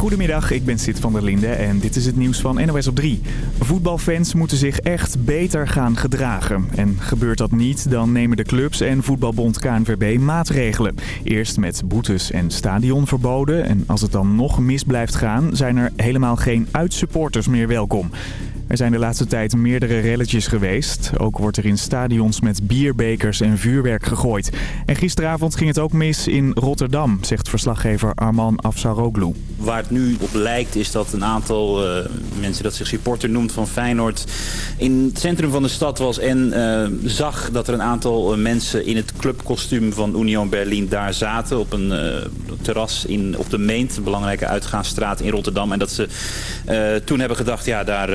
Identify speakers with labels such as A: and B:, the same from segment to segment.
A: Goedemiddag, ik ben Sid van der Linde en dit is het nieuws van NOS op 3. Voetbalfans moeten zich echt beter gaan gedragen. En gebeurt dat niet, dan nemen de clubs en voetbalbond KNVB maatregelen. Eerst met boetes en stadionverboden. En als het dan nog mis blijft gaan, zijn er helemaal geen uitsupporters meer welkom. Er zijn de laatste tijd meerdere relletjes geweest. Ook wordt er in stadions met bierbekers en vuurwerk gegooid. En gisteravond ging het ook mis in Rotterdam, zegt verslaggever Arman Afsaroglu.
B: Waar het nu op lijkt is dat een aantal uh, mensen dat zich supporter noemt van Feyenoord... in het centrum van de stad was en uh, zag dat er een aantal uh, mensen in het clubkostuum van Union Berlin daar zaten... op een terras in, op de Meent, een belangrijke uitgaansstraat in Rotterdam. En dat ze toen hebben gedacht, ja daar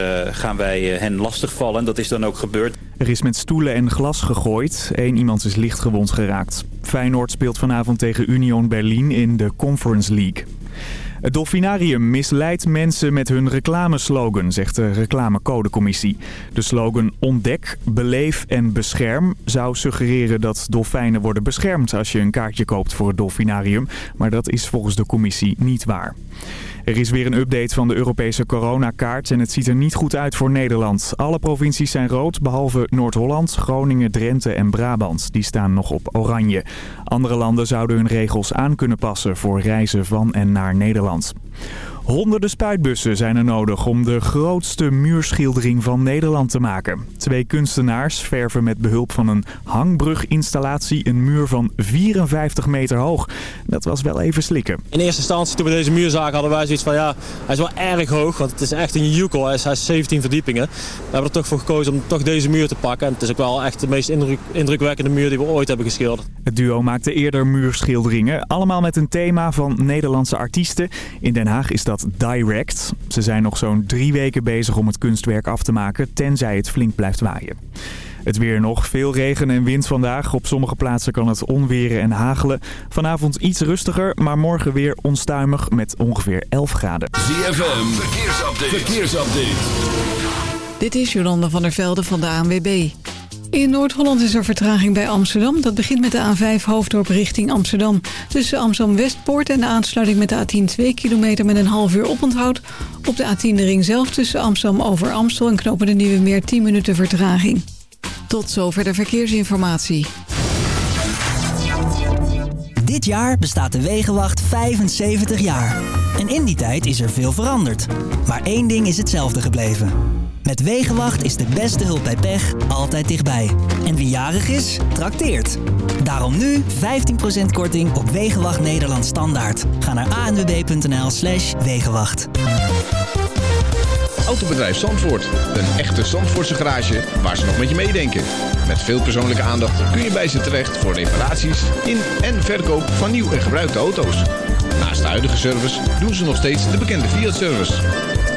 B: gaan wij hen lastigvallen. En dat is dan ook gebeurd.
A: Er is met stoelen en glas gegooid. Eén iemand is licht gewond geraakt. Feyenoord speelt vanavond tegen Union Berlin in de Conference League. Het Dolfinarium misleidt mensen met hun reclameslogan, zegt de reclamecodecommissie. De slogan ontdek, beleef en bescherm zou suggereren dat dolfijnen worden beschermd als je een kaartje koopt voor het Dolfinarium. Maar dat is volgens de commissie niet waar. Er is weer een update van de Europese coronakaart en het ziet er niet goed uit voor Nederland. Alle provincies zijn rood, behalve Noord-Holland, Groningen, Drenthe en Brabant. Die staan nog op oranje. Andere landen zouden hun regels aan kunnen passen voor reizen van en naar Nederland. Honderden spuitbussen zijn er nodig om de grootste muurschildering van Nederland te maken. Twee kunstenaars verven met behulp van een hangbruginstallatie een muur van 54 meter hoog. Dat was wel even slikken.
C: In eerste instantie toen we deze muur zagen hadden wij zoiets van ja, hij is wel erg hoog. Want het is echt een is, hij is 17 verdiepingen. We hebben er toch voor gekozen om toch deze muur te pakken. En het is ook wel echt de meest indruk, indrukwekkende muur die we ooit hebben geschilderd.
A: Het duo maakte eerder muurschilderingen, allemaal met een thema van Nederlandse artiesten. In Den Haag is dat Direct. Ze zijn nog zo'n drie weken bezig om het kunstwerk af te maken, tenzij het flink blijft waaien. Het weer nog. Veel regen en wind vandaag. Op sommige plaatsen kan het onweren en hagelen. Vanavond iets rustiger, maar morgen weer onstuimig met ongeveer 11 graden.
D: ZFM, verkeersupdate. verkeersupdate.
E: Dit is Jolanda van der Velde van de ANWB. In Noord-Holland is er vertraging bij Amsterdam. Dat begint met de A5 Hoofddorp richting Amsterdam. Tussen Amsterdam-Westpoort en de aansluiting met de A10 2 kilometer met een half uur oponthoud. Op de A10 de ring zelf tussen Amsterdam over Amstel en knopen de Nieuwe Meer 10 minuten vertraging. Tot zover de verkeersinformatie.
F: Dit jaar bestaat de Wegenwacht 75 jaar. En in die tijd is er veel veranderd. Maar één ding is hetzelfde gebleven. Met Wegenwacht is de beste hulp bij pech altijd dichtbij. En wie jarig is, trakteert. Daarom nu 15% korting op Wegenwacht Nederland Standaard. Ga naar anwb.nl slash Wegenwacht.
G: Autobedrijf Zandvoort. Een echte Zandvoortse garage waar ze nog met je meedenken. Met veel persoonlijke aandacht kun je bij ze terecht voor reparaties in en verkoop van nieuw en gebruikte auto's. Naast de huidige service doen ze nog steeds de bekende Fiat-service.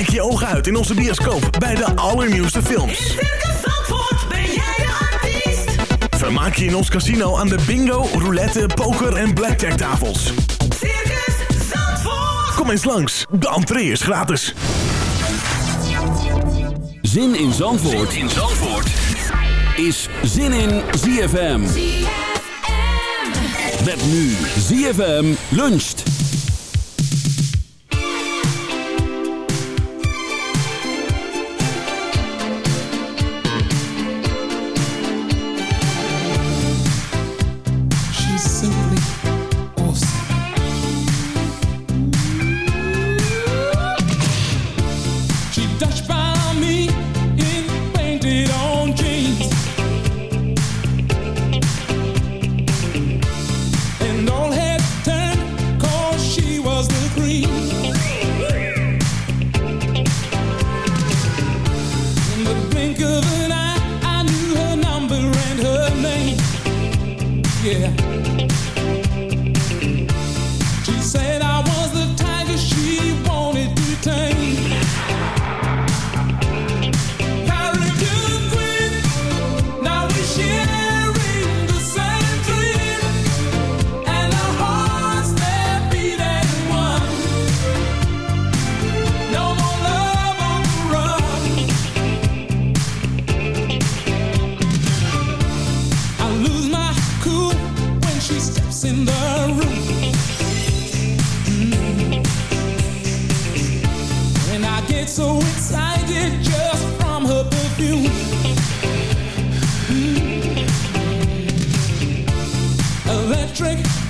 H: Kijk je ogen uit in onze bioscoop bij de allernieuwste films.
I: In Circus Zandvoort ben jij de artiest.
H: Vermaak je in ons casino aan de bingo, roulette, poker en blackjack tafels.
I: Circus Zandvoort.
H: Kom eens langs, de entree is gratis.
D: Zin in Zandvoort,
H: in Zandvoort.
D: is Zin in ZFM. Met nu ZFM luncht.
J: Electric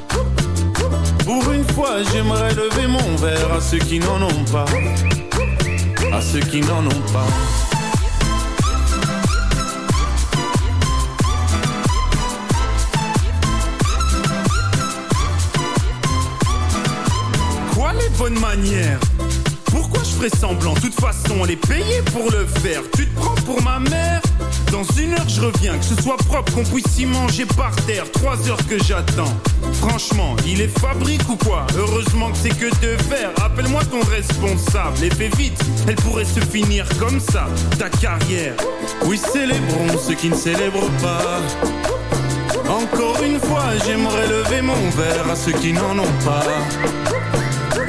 K: Pour une fois, j'aimerais lever mon verre à ceux qui n'en ont pas. À ceux qui n'en ont pas.
L: Quoi les bonnes manières? Pourquoi je ferais semblant? De toute façon, on est payé pour le faire. Tu te prends pour ma mère? Dans une heure, je reviens. Que ce soit propre, qu'on puisse y manger par terre. Trois heures que j'attends. Franchement, il est fabrique ou quoi Heureusement que c'est que de verre. Appelle-moi ton responsable. Et fais vite, elle pourrait se finir comme ça. Ta carrière.
K: Oui, célébrons ceux qui ne célèbrent pas. Encore une fois, j'aimerais lever mon verre à ceux qui n'en ont pas.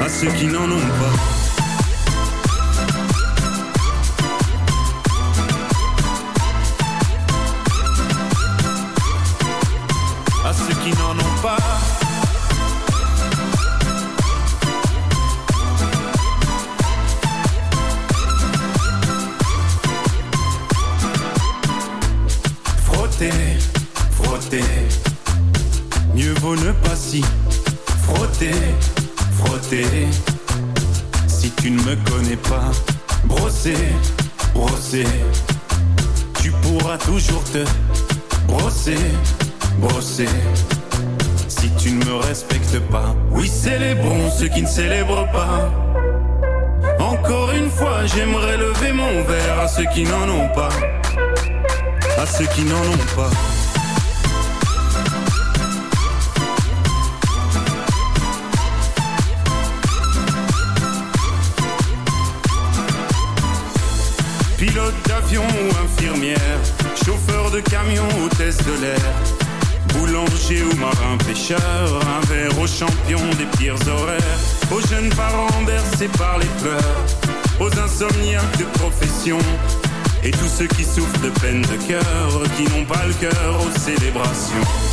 K: À ceux qui n'en ont pas. Qui n'en ont pas. À ceux qui n'en ont pas. ceux qui souffrent de peine de cœur, qui n'ont pas le cœur aux célébrations.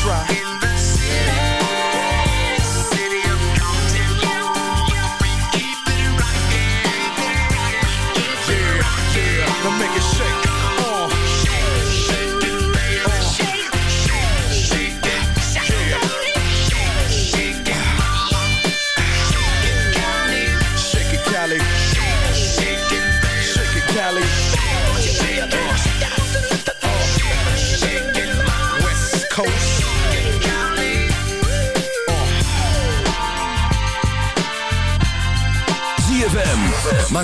M: try.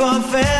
N: keep on failing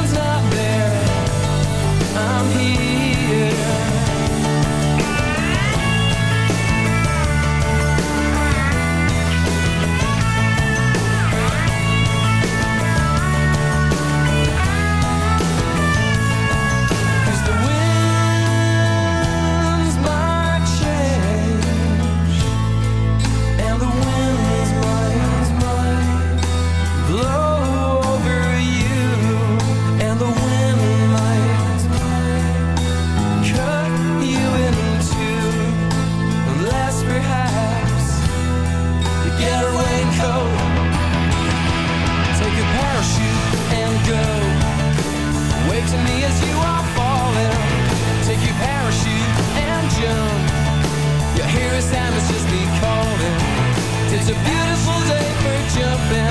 N: a beautiful day for jumping.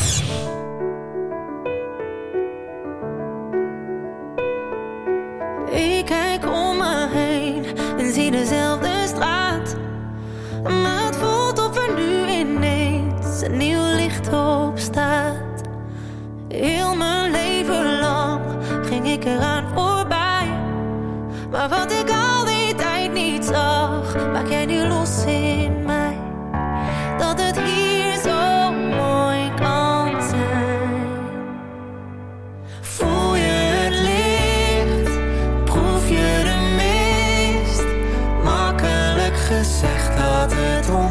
O: 他的痛。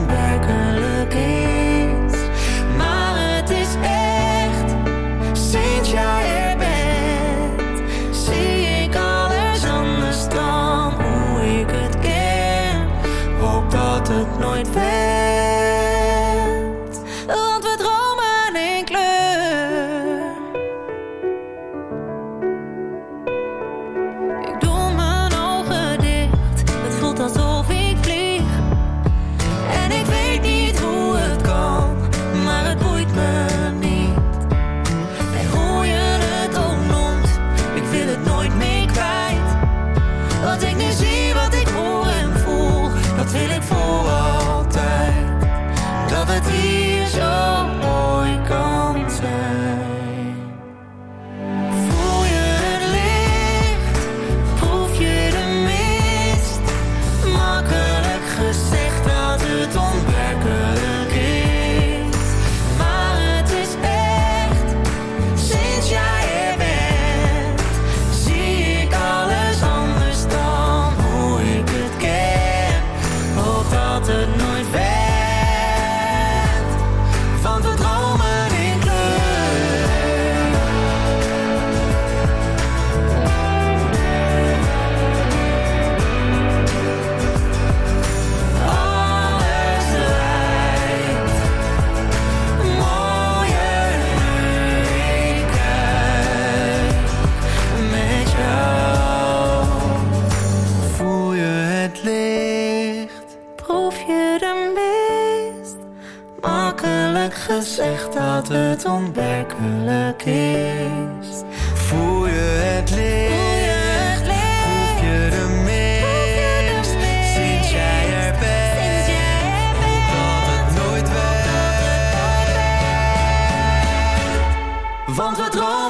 O: woorden mist. Makkelijk gezegd dat het onwerkelijk is. Voel je het licht? Want we dromen.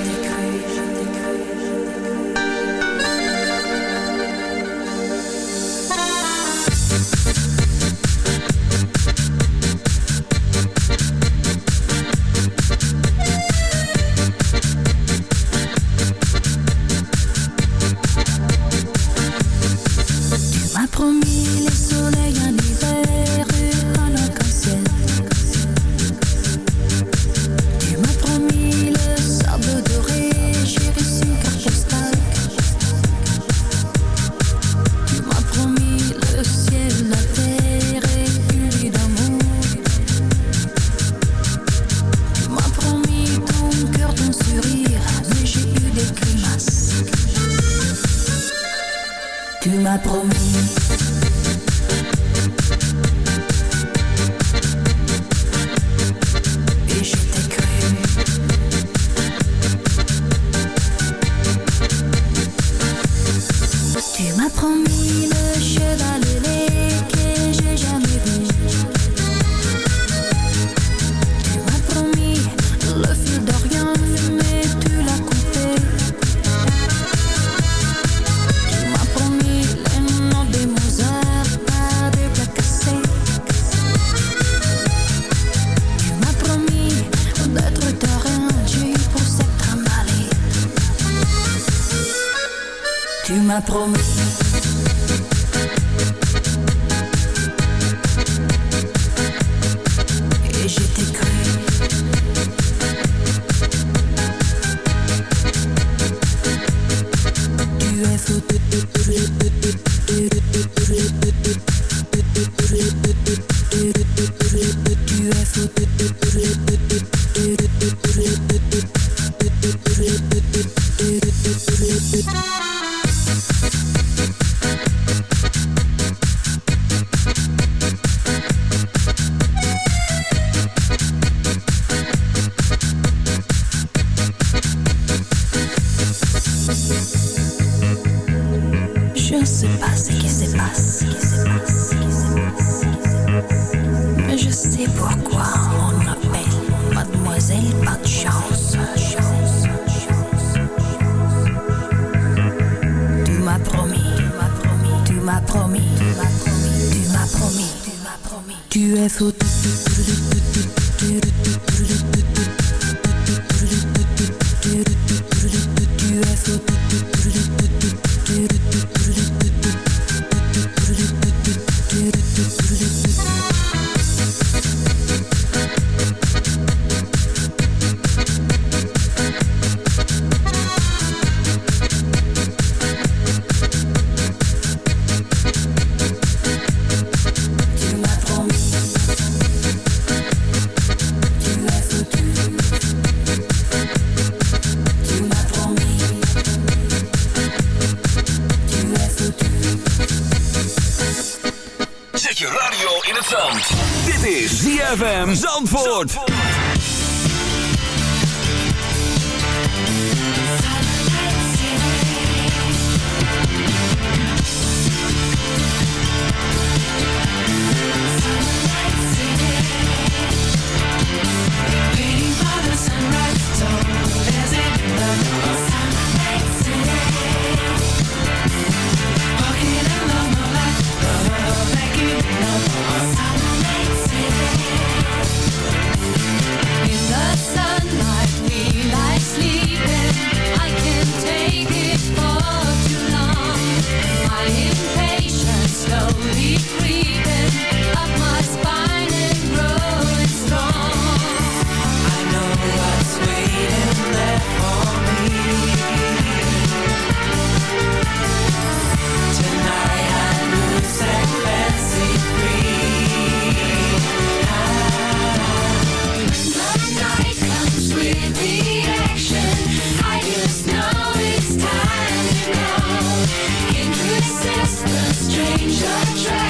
P: Tu m'as promis. Promis.
Q: Danger Train.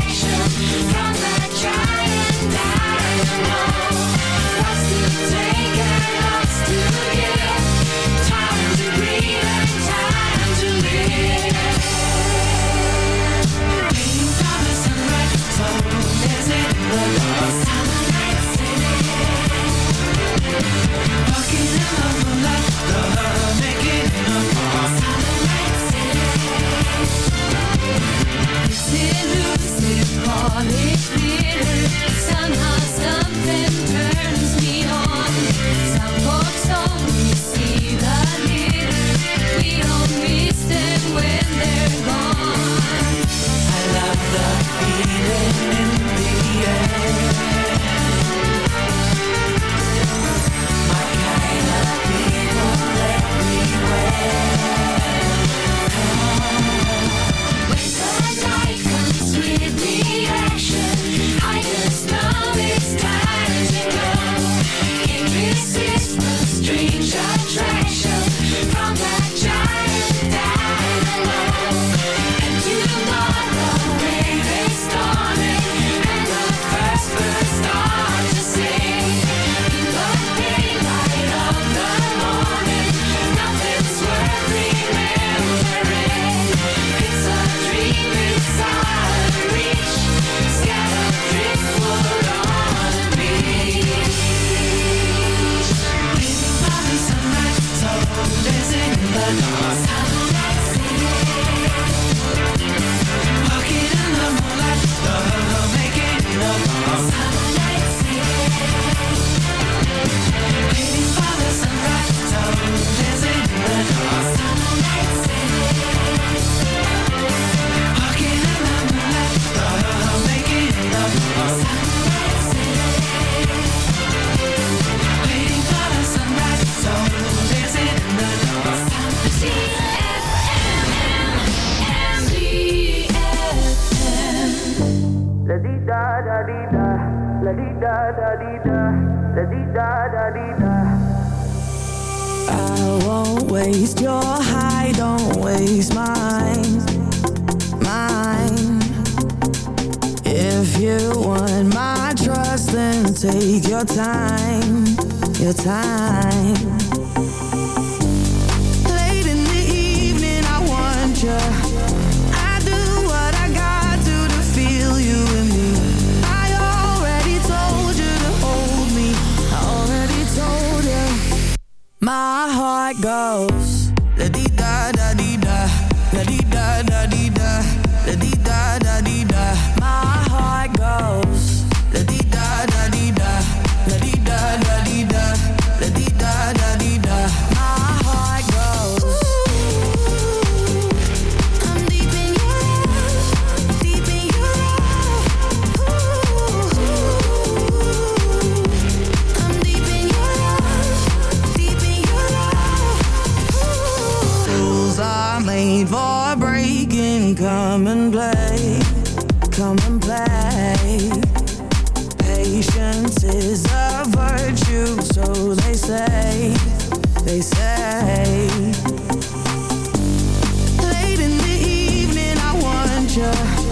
Q: Yeah.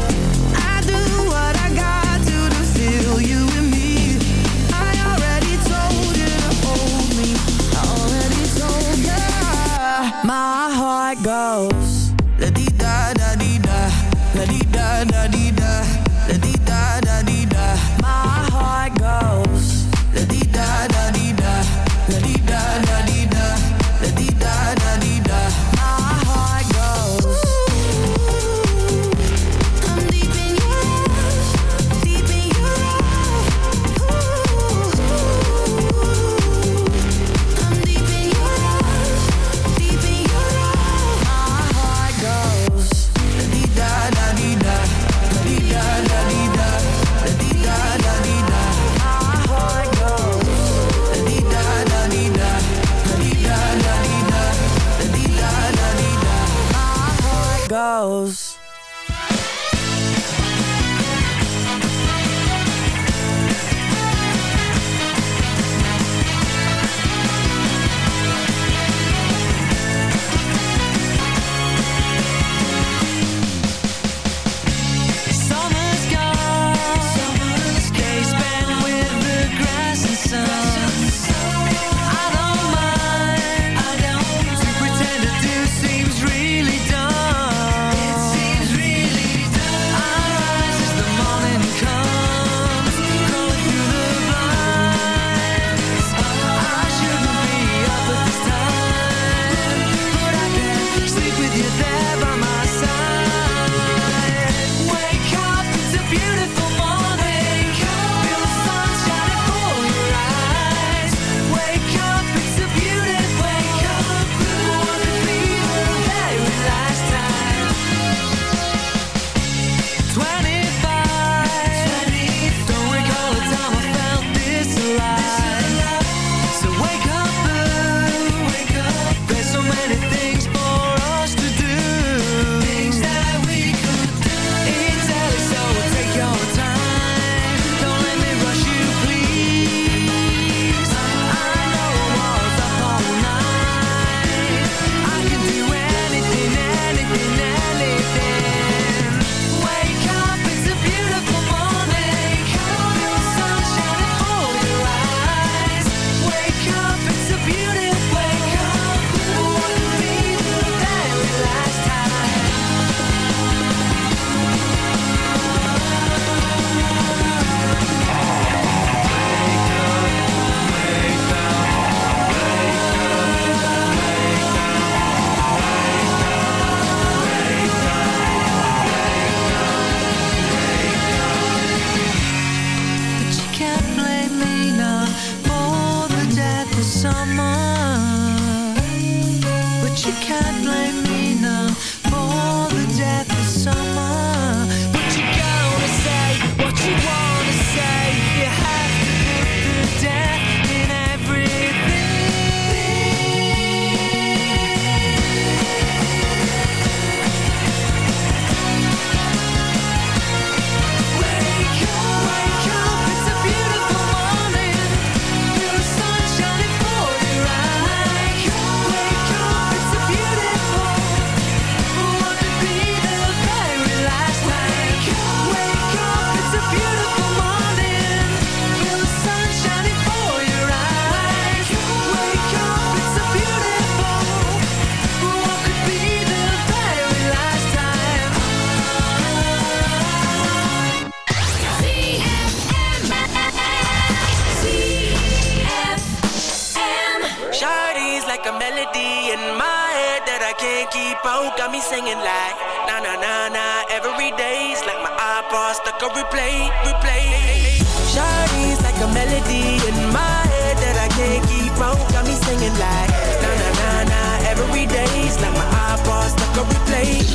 Q: Singing like na na na na every day's like my iPod stuck on replay, replay. Shawty's like a melody in my head that I can't keep out. Got me singing like na na na na every day's like my iPod stuck on replay,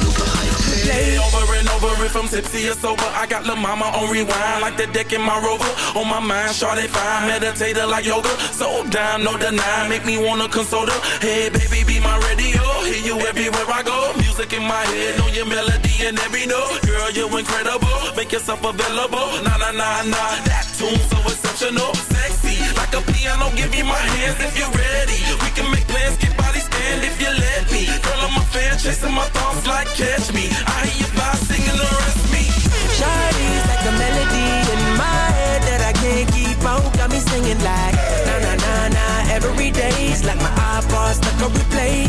Q: replay.
R: Over and over if I'm tipsy or sober I got La Mama on rewind like the deck in my rover On my mind, Shawty fine, meditator like yoga So down, no deny, make me wanna console her Hey baby, be my you everywhere I go. Music in my head, know your melody and every note. Girl, you're incredible, make yourself available. Nah, nah, nah, nah, that tune so exceptional. Sexy, like a piano, give me my hands if you're ready. We can make plans, get body stand if you let me. Girl, I'm a fan, chasing my thoughts like catch me. I hear you fly, singing the rest me.
Q: Shawty's like a melody in my head that I can't keep out. Got me singing like na na na na every day's like my iPod stuck on replay,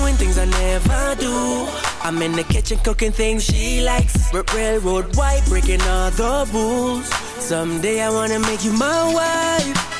Q: Doing things I never do. I'm in the kitchen cooking things she likes. R- railroad white, breaking all the rules. Someday I wanna make you my wife.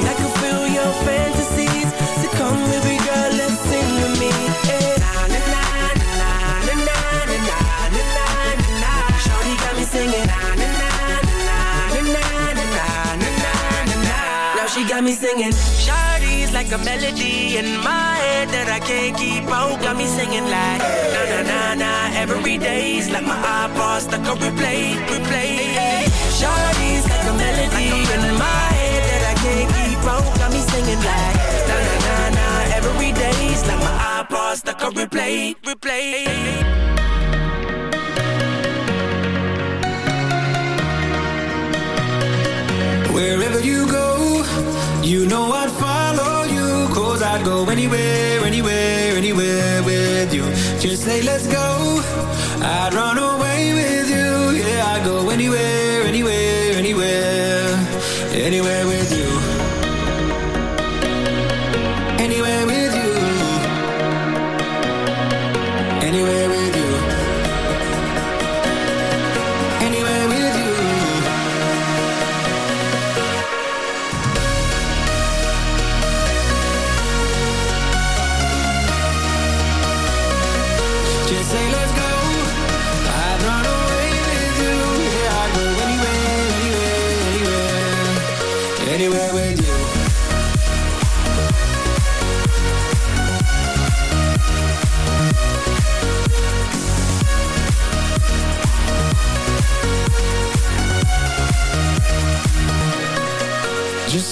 Q: got me singing. Shawty's like a melody in my head that I can't keep out. Got me singing like na na na na Every day's like my iPod stuck on replay, replay. Shawty's like a melody in my head that I can't keep out. Got me singing like na na na na Every day's like my iPod stuck on replay, replay.
M: Wherever you go, you know I'd follow you. Cause I'd go anywhere, anywhere, anywhere with you. Just say let's go. I'd run away with you. Yeah, I'd go anywhere, anywhere, anywhere. Anywhere with you.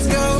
M: let's go.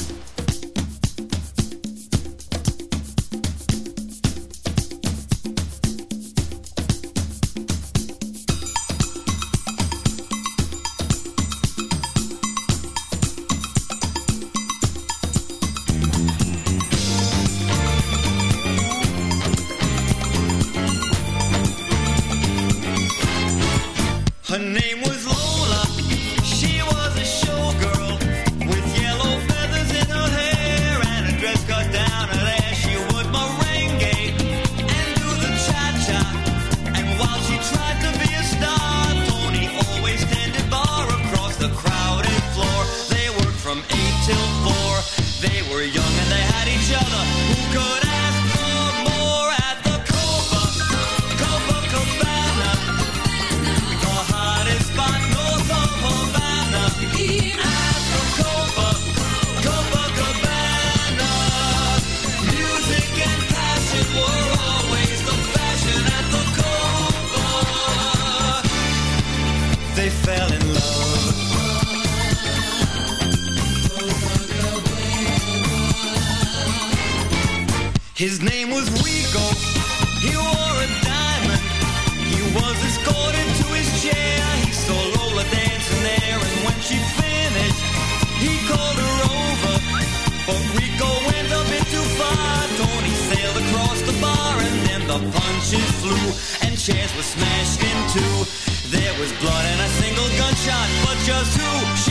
I: ashes flew and chairs were smashed in two. There was blood and a single gunshot, but just who?